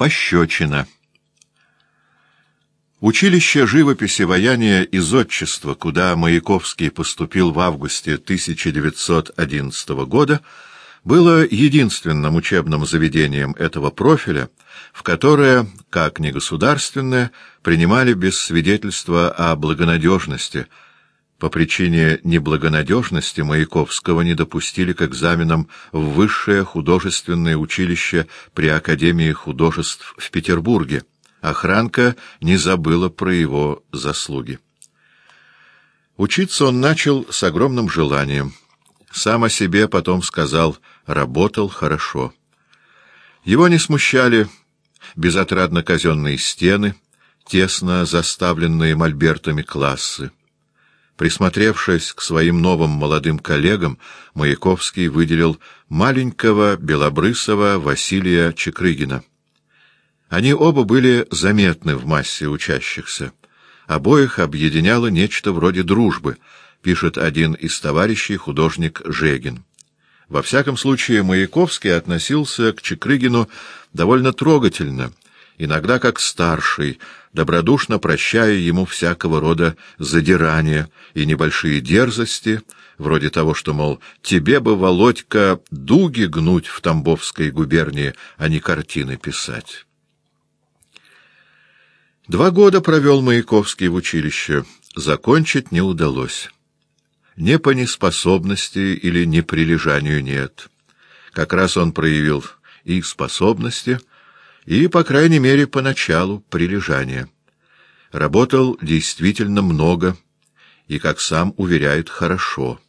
Пощечина. Училище живописи, ваяния и зодчества, куда Маяковский поступил в августе 1911 года, было единственным учебным заведением этого профиля, в которое, как негосударственное, принимали без свидетельства о благонадежности. По причине неблагонадежности Маяковского не допустили к экзаменам в Высшее художественное училище при Академии художеств в Петербурге. Охранка не забыла про его заслуги. Учиться он начал с огромным желанием. Сам о себе потом сказал «работал хорошо». Его не смущали безотрадно казенные стены, тесно заставленные мольбертами классы. Присмотревшись к своим новым молодым коллегам, Маяковский выделил маленького белобрысого Василия Чекрыгина. Они оба были заметны в массе учащихся. Обоих объединяло нечто вроде дружбы, пишет один из товарищей художник Жегин. Во всяком случае, Маяковский относился к Чекрыгину довольно трогательно, иногда как старший, добродушно прощая ему всякого рода задирания и небольшие дерзости, вроде того, что, мол, тебе бы, Володька, дуги гнуть в Тамбовской губернии, а не картины писать. Два года провел Маяковский в училище. Закончить не удалось. Не по неспособности или неприлежанию нет. Как раз он проявил и способности, и, по крайней мере, поначалу прилежание. Работал действительно много, и, как сам уверяет, хорошо.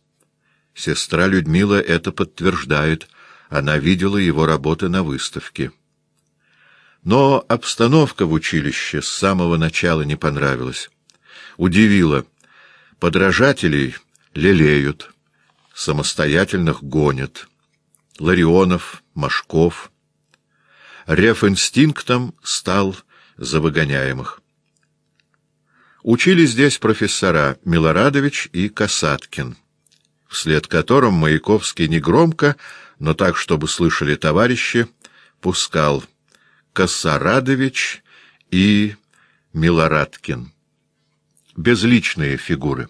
Сестра Людмила это подтверждает, она видела его работы на выставке. Но обстановка в училище с самого начала не понравилась. Удивила. Подражателей лелеют, самостоятельных гонят. Ларионов, Машков. Реф-инстинктом стал за выгоняемых. Учили здесь профессора Милорадович и Касаткин, вслед которым Маяковский негромко, но так, чтобы слышали товарищи, пускал Косарадович и Милорадкин. Безличные фигуры.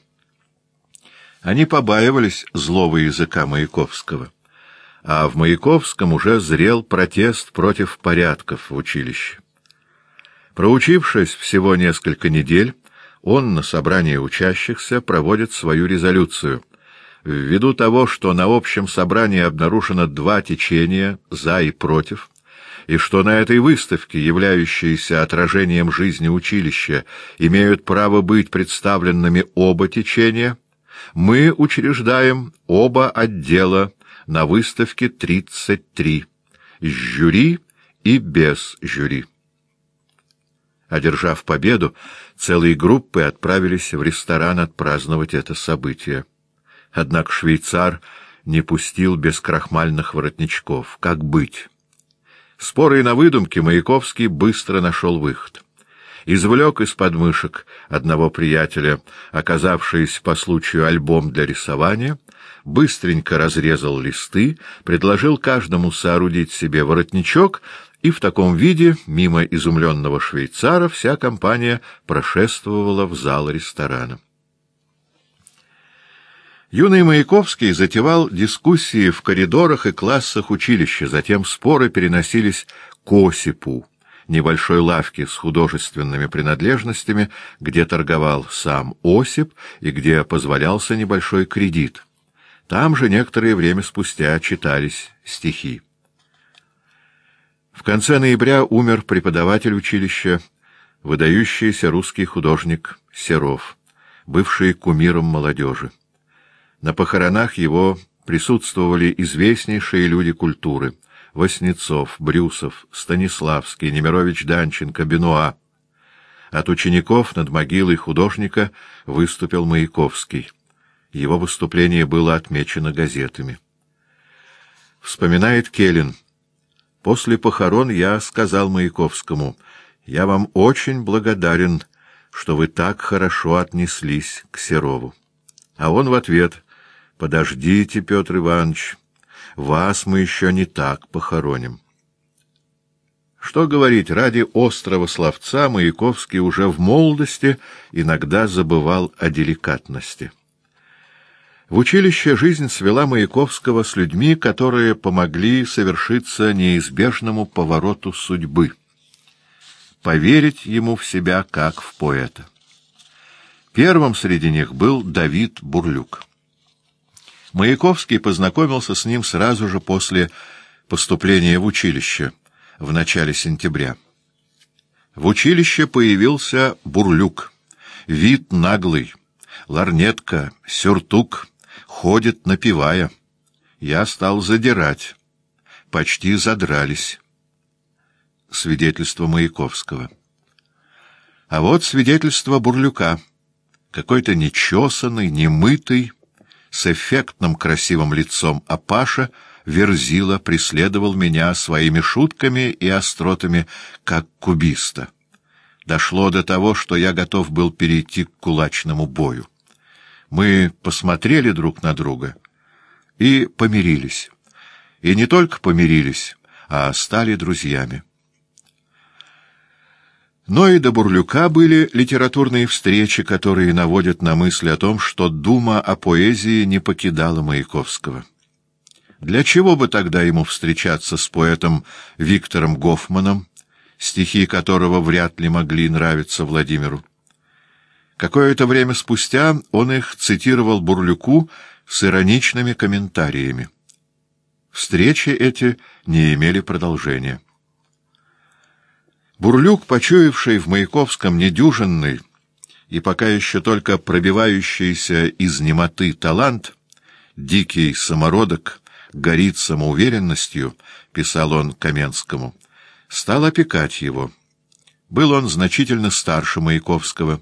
Они побаивались злого языка Маяковского, а в Маяковском уже зрел протест против порядков в училище. Проучившись всего несколько недель, он на собрании учащихся проводит свою резолюцию. Ввиду того, что на общем собрании обнаружено два течения «за» и «против», и что на этой выставке, являющейся отражением жизни училища, имеют право быть представленными оба течения, мы учреждаем оба отдела на выставке 33, с жюри и без жюри. Одержав победу, целые группы отправились в ресторан отпраздновать это событие. Однако швейцар не пустил без крахмальных воротничков. Как быть? Споры на выдумке Маяковский быстро нашел выход. Извлек из подмышек одного приятеля, оказавшийся по случаю альбом для рисования, быстренько разрезал листы, предложил каждому соорудить себе воротничок, и в таком виде, мимо изумленного швейцара, вся компания прошествовала в зал ресторана. Юный Маяковский затевал дискуссии в коридорах и классах училища, затем споры переносились к Осипу, небольшой лавке с художественными принадлежностями, где торговал сам Осип и где позволялся небольшой кредит. Там же некоторое время спустя читались стихи. В конце ноября умер преподаватель училища, выдающийся русский художник Серов, бывший кумиром молодежи. На похоронах его присутствовали известнейшие люди культуры — Васнецов, Брюсов, Станиславский, Немирович Данченко, Бенуа. От учеников над могилой художника выступил Маяковский. Его выступление было отмечено газетами. Вспоминает Келлин. «После похорон я сказал Маяковскому, «Я вам очень благодарен, что вы так хорошо отнеслись к Серову». А он в ответ — Подождите, Петр Иванович, вас мы еще не так похороним. Что говорить, ради острого словца Маяковский уже в молодости иногда забывал о деликатности. В училище жизнь свела Маяковского с людьми, которые помогли совершиться неизбежному повороту судьбы. Поверить ему в себя как в поэта. Первым среди них был Давид Бурлюк. Маяковский познакомился с ним сразу же после поступления в училище в начале сентября. В училище появился Бурлюк. Вид наглый, ларнетка, сюртук, ходит напевая. Я стал задирать. Почти задрались. Свидетельство Маяковского. А вот свидетельство Бурлюка. Какой-то нечесанный, немытый, с эффектным красивым лицом Апаша — Верзила преследовал меня своими шутками и остротами, как кубиста. Дошло до того, что я готов был перейти к кулачному бою. Мы посмотрели друг на друга и помирились. И не только помирились, а стали друзьями. Но и до Бурлюка были литературные встречи, которые наводят на мысль о том, что дума о поэзии не покидала Маяковского. Для чего бы тогда ему встречаться с поэтом Виктором Гофманом, стихи которого вряд ли могли нравиться Владимиру? Какое-то время спустя он их цитировал Бурлюку с ироничными комментариями. Встречи эти не имели продолжения. Бурлюк, почуявший в Маяковском недюжинный и пока еще только пробивающийся из немоты талант, дикий самородок, горит самоуверенностью, — писал он Каменскому, — стал опекать его. Был он значительно старше Маяковского.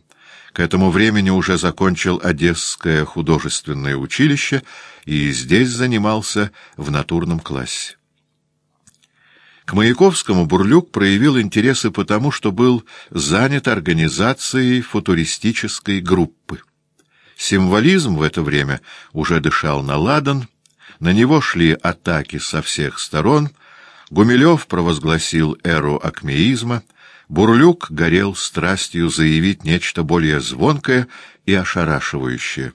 К этому времени уже закончил Одесское художественное училище и здесь занимался в натурном классе. К Маяковскому Бурлюк проявил интересы потому, что был занят организацией футуристической группы. Символизм в это время уже дышал на ладан — на него шли атаки со всех сторон, Гумилев провозгласил эру акмеизма, Бурлюк горел страстью заявить нечто более звонкое и ошарашивающее.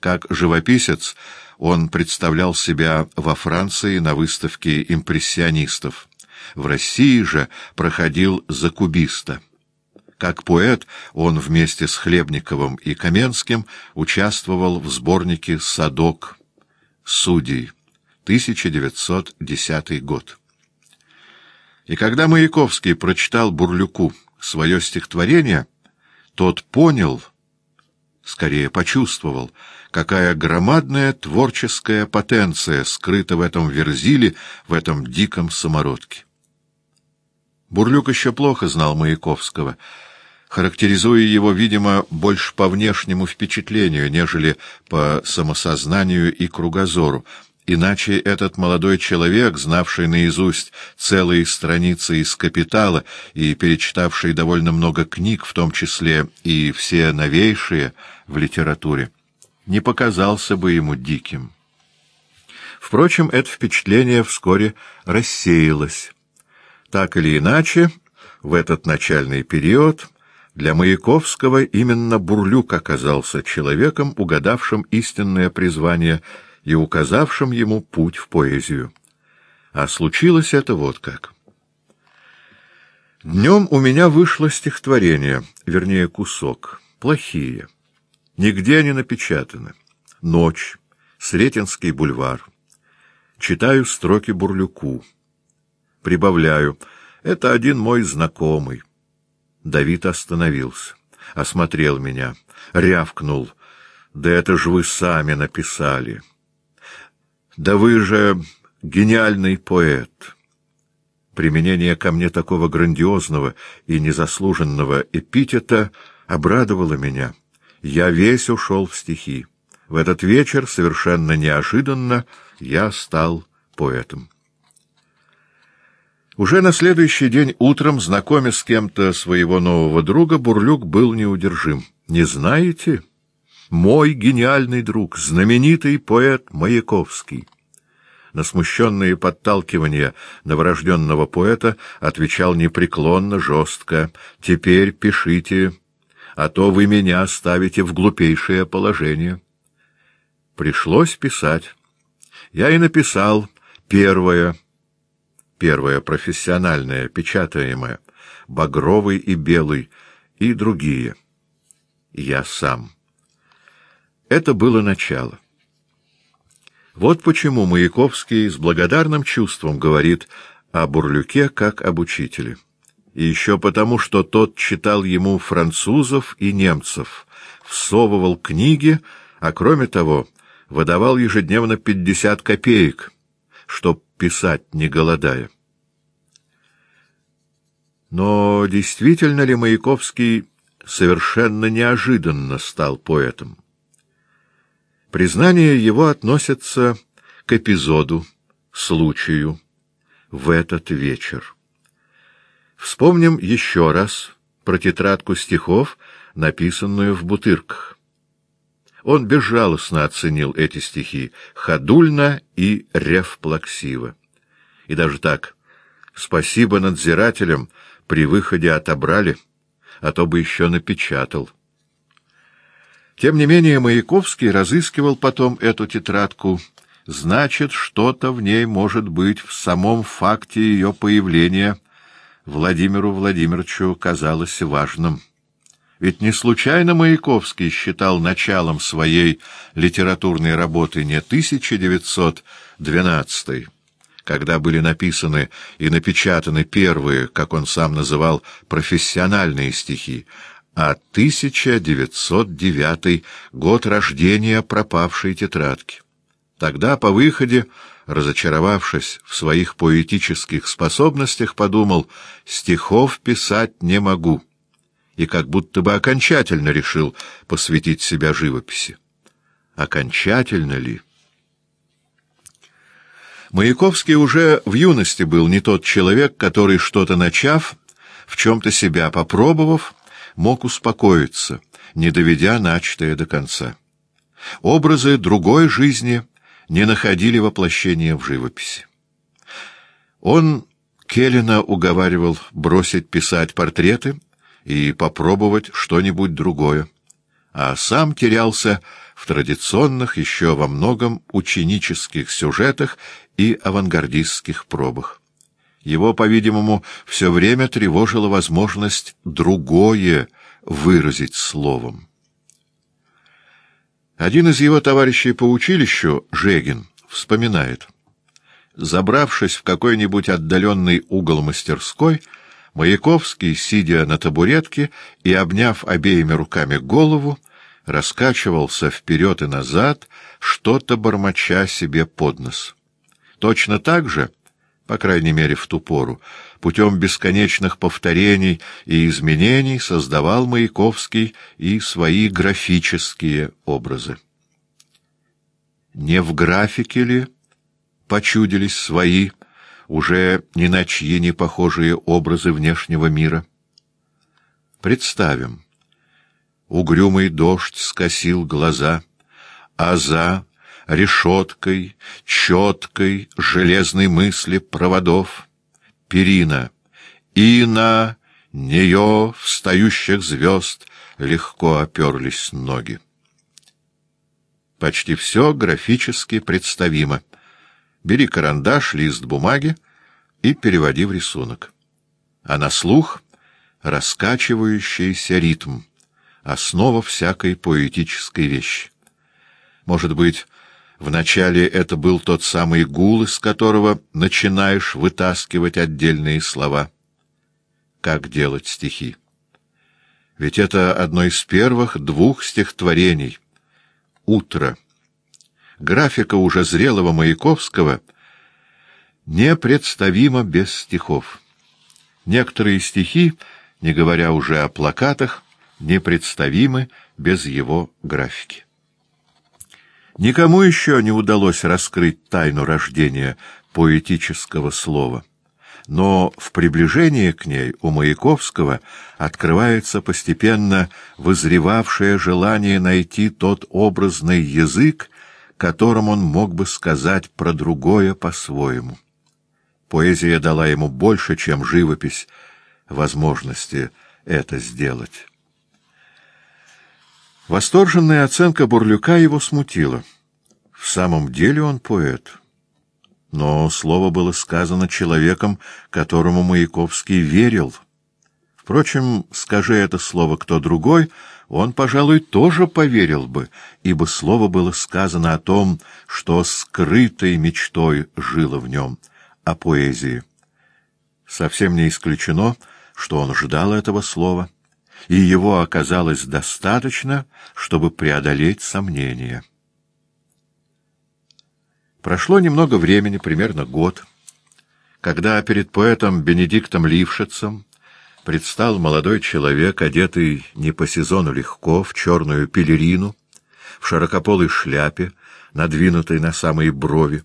Как живописец он представлял себя во Франции на выставке импрессионистов. В России же проходил за кубиста. Как поэт он вместе с Хлебниковым и Каменским участвовал в сборнике «Садок», Судей, 1910 год. И когда Маяковский прочитал Бурлюку свое стихотворение, тот понял, скорее почувствовал, какая громадная творческая потенция скрыта в этом верзиле, в этом диком самородке. Бурлюк еще плохо знал Маяковского — характеризуя его, видимо, больше по внешнему впечатлению, нежели по самосознанию и кругозору. Иначе этот молодой человек, знавший наизусть целые страницы из «Капитала» и перечитавший довольно много книг, в том числе и все новейшие в литературе, не показался бы ему диким. Впрочем, это впечатление вскоре рассеялось. Так или иначе, в этот начальный период для Маяковского именно Бурлюк оказался человеком, угадавшим истинное призвание и указавшим ему путь в поэзию. А случилось это вот как. Днем у меня вышло стихотворение, вернее, кусок. Плохие. Нигде не напечатаны. Ночь. Сретенский бульвар. Читаю строки Бурлюку. Прибавляю. Это один мой знакомый. Давид остановился, осмотрел меня, рявкнул. «Да это ж вы сами написали!» «Да вы же гениальный поэт!» Применение ко мне такого грандиозного и незаслуженного эпитета обрадовало меня. Я весь ушел в стихи. В этот вечер, совершенно неожиданно, я стал поэтом. Уже на следующий день утром, знакомясь с кем-то своего нового друга, Бурлюк был неудержим. «Не знаете? Мой гениальный друг, знаменитый поэт Маяковский». На смущенные подталкивания новорожденного поэта отвечал непреклонно, жестко. «Теперь пишите, а то вы меня ставите в глупейшее положение». Пришлось писать. Я и написал первое, первое профессиональное, печатаемое, багровый и белый, и другие. Я сам. Это было начало. Вот почему Маяковский с благодарным чувством говорит о Бурлюке как об учителе. И еще потому, что тот читал ему французов и немцев, всовывал книги, а кроме того выдавал ежедневно пятьдесят копеек, чтоб писать не голодая. Но действительно ли Маяковский совершенно неожиданно стал поэтом? Признание его относится к эпизоду, случаю, в этот вечер. Вспомним еще раз про тетрадку стихов, написанную в Бутырках. Он безжалостно оценил эти стихи, ходульно и ревплаксиво. И даже так, спасибо надзирателям, при выходе отобрали, а то бы еще напечатал. Тем не менее Маяковский разыскивал потом эту тетрадку. Значит, что-то в ней может быть в самом факте ее появления Владимиру Владимировичу казалось важным. Ведь не случайно Маяковский считал началом своей литературной работы не 1912 когда были написаны и напечатаны первые, как он сам называл, профессиональные стихи, а 1909 год рождения пропавшей тетрадки. Тогда по выходе, разочаровавшись в своих поэтических способностях, подумал «стихов писать не могу» и как будто бы окончательно решил посвятить себя живописи. Окончательно ли? Маяковский уже в юности был не тот человек, который, что-то начав, в чем-то себя попробовав, мог успокоиться, не доведя начатое до конца. Образы другой жизни не находили воплощения в живописи. Он Келлина уговаривал бросить писать портреты и попробовать что-нибудь другое, а сам терялся в традиционных еще во многом ученических сюжетах и авангардистских пробах. Его, по-видимому, все время тревожила возможность другое выразить словом. Один из его товарищей по училищу, Жегин, вспоминает. Забравшись в какой-нибудь отдаленный угол мастерской, Маяковский, сидя на табуретке и обняв обеими руками голову, раскачивался вперед и назад, что-то бормоча себе под нос. Точно так же по крайней мере в ту пору, путем бесконечных повторений и изменений создавал Маяковский и свои графические образы. Не в графике ли почудились свои, уже ни на чьи не похожие образы внешнего мира? Представим. Угрюмый дождь скосил глаза, а за решеткой, четкой, железной мысли проводов. Перина, и на нее встающих звезд легко оперлись ноги. Почти все графически представимо. Бери карандаш, лист бумаги и переводи в рисунок. А на слух — раскачивающийся ритм, основа всякой поэтической вещи. Может быть, Вначале это был тот самый гул, из которого начинаешь вытаскивать отдельные слова. Как делать стихи? Ведь это одно из первых двух стихотворений. «Утро». Графика уже зрелого Маяковского непредставима без стихов. Некоторые стихи, не говоря уже о плакатах, непредставимы без его графики. Никому еще не удалось раскрыть тайну рождения поэтического слова. Но в приближении к ней у Маяковского открывается постепенно вызревавшее желание найти тот образный язык, которым он мог бы сказать про другое по-своему. Поэзия дала ему больше, чем живопись, возможности это сделать. Восторженная оценка Бурлюка его смутила. В самом деле он поэт. Но слово было сказано человеком, которому Маяковский верил. Впрочем, скажи это слово кто другой, он, пожалуй, тоже поверил бы, ибо слово было сказано о том, что скрытой мечтой жило в нем, о поэзии. Совсем не исключено, что он ждал этого слова — и его оказалось достаточно, чтобы преодолеть сомнения. Прошло немного времени, примерно год, когда перед поэтом Бенедиктом Лившицем предстал молодой человек, одетый не по сезону легко, в черную пелерину, в широкополой шляпе, надвинутой на самые брови,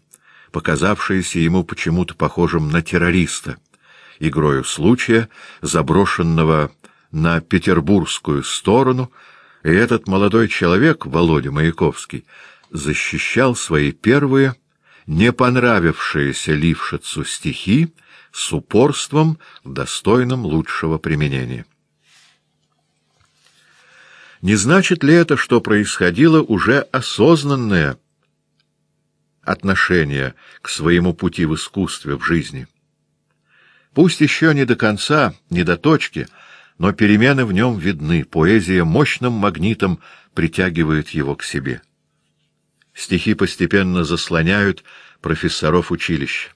показавшийся ему почему-то похожим на террориста, игрою случая, заброшенного на петербургскую сторону, и этот молодой человек, Володя Маяковский, защищал свои первые, не понравившиеся Лившицу стихи с упорством, достойным лучшего применения. Не значит ли это, что происходило уже осознанное отношение к своему пути в искусстве, в жизни? Пусть еще не до конца, не до точки — но перемены в нем видны, поэзия мощным магнитом притягивает его к себе. Стихи постепенно заслоняют профессоров училища.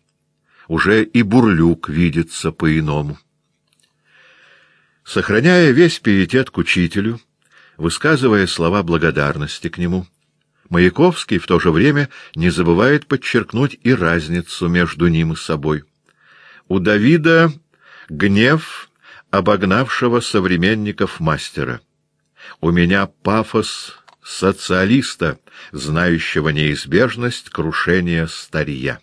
Уже и Бурлюк видится по-иному. Сохраняя весь пиетет к учителю, высказывая слова благодарности к нему, Маяковский в то же время не забывает подчеркнуть и разницу между ним и собой. У Давида гнев обогнавшего современников мастера. У меня пафос социалиста, знающего неизбежность крушения старья.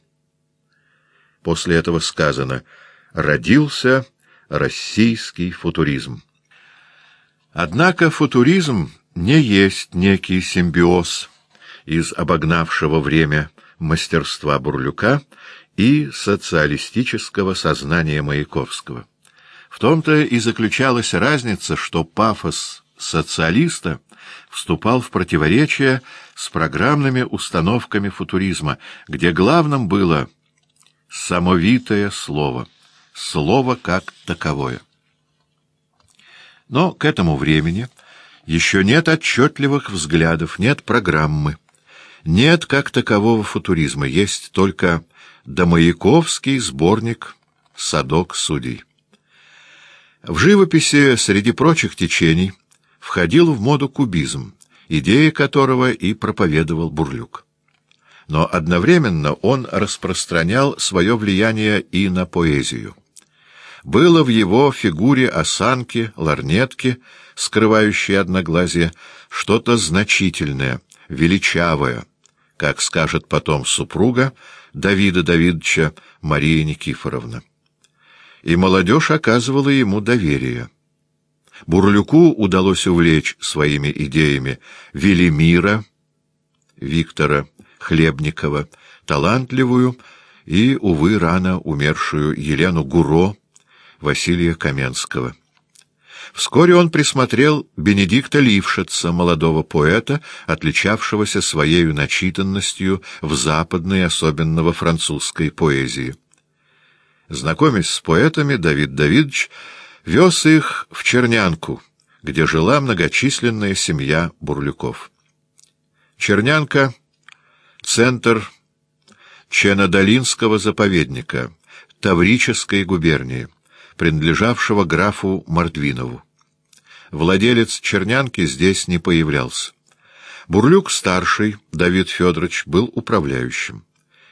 После этого сказано «родился российский футуризм». Однако футуризм не есть некий симбиоз из обогнавшего время мастерства Бурлюка и социалистического сознания Маяковского. В том-то и заключалась разница, что пафос социалиста вступал в противоречие с программными установками футуризма, где главным было самовитое слово, слово как таковое. Но к этому времени еще нет отчетливых взглядов, нет программы, нет как такового футуризма, есть только домаяковский сборник «Садок судей». В живописи, среди прочих течений, входил в моду кубизм, идеи которого и проповедовал Бурлюк. Но одновременно он распространял свое влияние и на поэзию. Было в его фигуре осанки, ларнетки, скрывающей одноглазие, что-то значительное, величавое, как скажет потом супруга Давида Давидовича Мария Никифоровна и молодежь оказывала ему доверие. Бурлюку удалось увлечь своими идеями Велимира, Виктора Хлебникова, талантливую и, увы, рано умершую Елену Гуро, Василия Каменского. Вскоре он присмотрел Бенедикта Лившица, молодого поэта, отличавшегося своей начитанностью в западной, особенно во французской поэзии. Знакомясь с поэтами, Давид Давидович вез их в Чернянку, где жила многочисленная семья Бурлюков. Чернянка — центр Ченодолинского заповедника, Таврической губернии, принадлежавшего графу Мордвинову. Владелец Чернянки здесь не появлялся. Бурлюк-старший, Давид Федорович, был управляющим.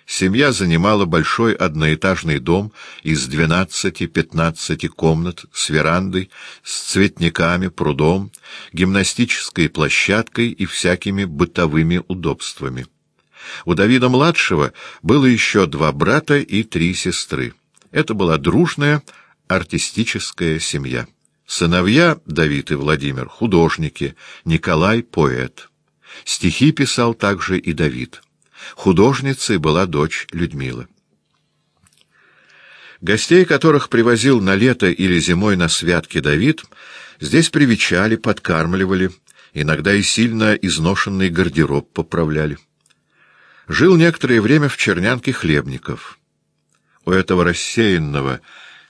Семья занимала большой одноэтажный дом из 12-15 комнат с верандой, с цветниками, прудом, гимнастической площадкой и всякими бытовыми удобствами. У Давида-младшего было еще два брата и три сестры. Это была дружная артистическая семья. Сыновья Давид и Владимир — художники, Николай — поэт. Стихи писал также и Давид — Художницей была дочь Людмила. Гостей, которых привозил на лето или зимой на святки Давид, здесь привечали, подкармливали, иногда и сильно изношенный гардероб поправляли. Жил некоторое время в Чернянке Хлебников. У этого рассеянного,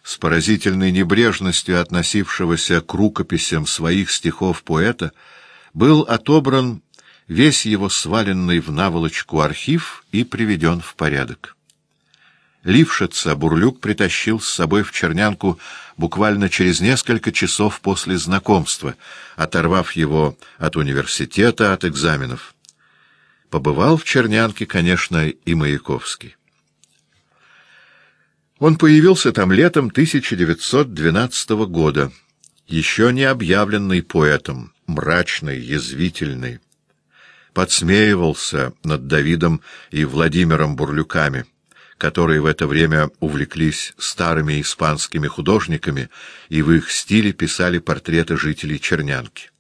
с поразительной небрежностью относившегося к рукописям своих стихов поэта, был отобран весь его сваленный в наволочку архив и приведен в порядок. Лившица Бурлюк притащил с собой в Чернянку буквально через несколько часов после знакомства, оторвав его от университета, от экзаменов. Побывал в Чернянке, конечно, и Маяковский. Он появился там летом 1912 года, еще не объявленный поэтом, мрачный, язвительный. Подсмеивался над Давидом и Владимиром Бурлюками — которые в это время увлеклись старыми испанскими художниками и в их стиле писали портреты жителей Чернянки.